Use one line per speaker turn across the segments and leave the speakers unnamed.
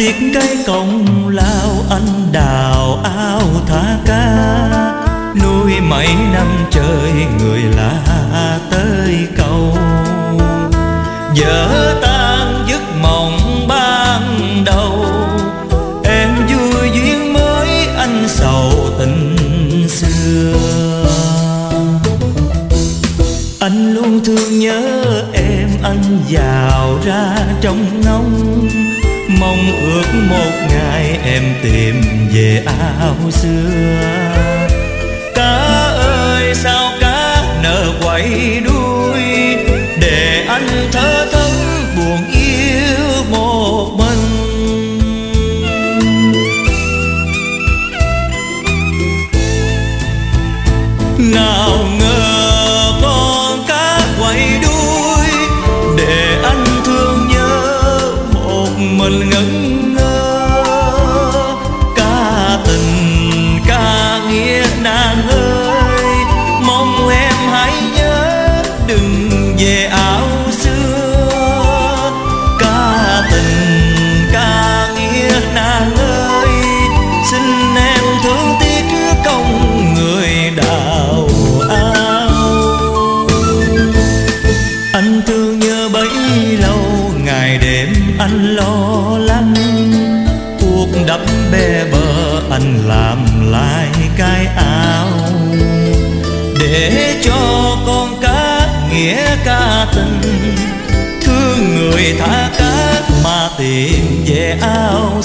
tiếc cái công lao anh đào ao thả cá. Nuôi mấy năm trời người lạ tới cầu. Vỡ một ngày em tìm về áo xưa. Cá ơi, sao cá nở quay đuôi? Để anh thơ thẫn buồn yêu một mình. Nào lo lắng, cuộc đắm bè bờ anh làm lại cái áo để cho con cá nghĩa ca tình, thương người tha cá mà tìm về ao.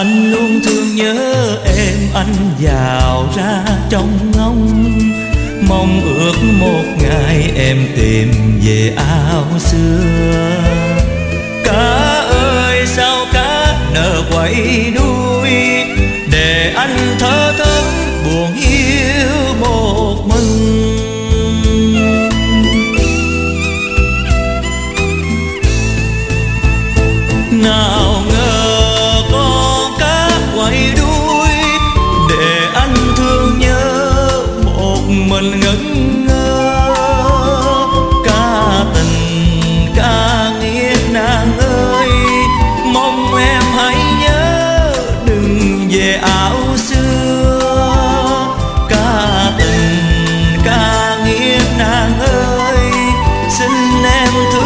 Anh luôn thương nhớ em, anh vào ra trong ngóng. Mong ước một ngày em tìm về áo xưa. Cá ơi, sao cá nở quay đuôi? Để anh thơ thớt buồn yêu một mình. Nào ngẩn ngơ, ca tình, ca nghĩa nàng ơi. Mong em hãy nhớ, đừng về áo xưa. Ca tình, ca nghĩa nàng ơi, xin em thương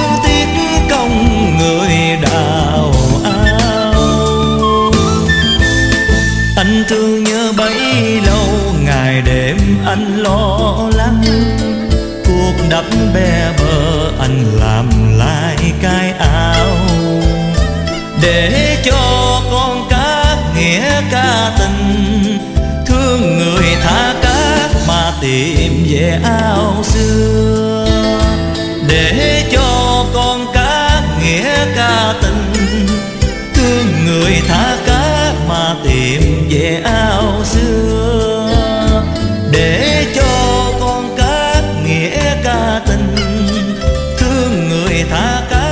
ngày đêm anh lo lắng, cuộc đắp bè bờ anh làm lại cái áo để cho con cá nghĩa ca tình, thương người tha cá mà tìm về ao xưa. Để cho con cá nghĩa ca tình, thương người tha thương người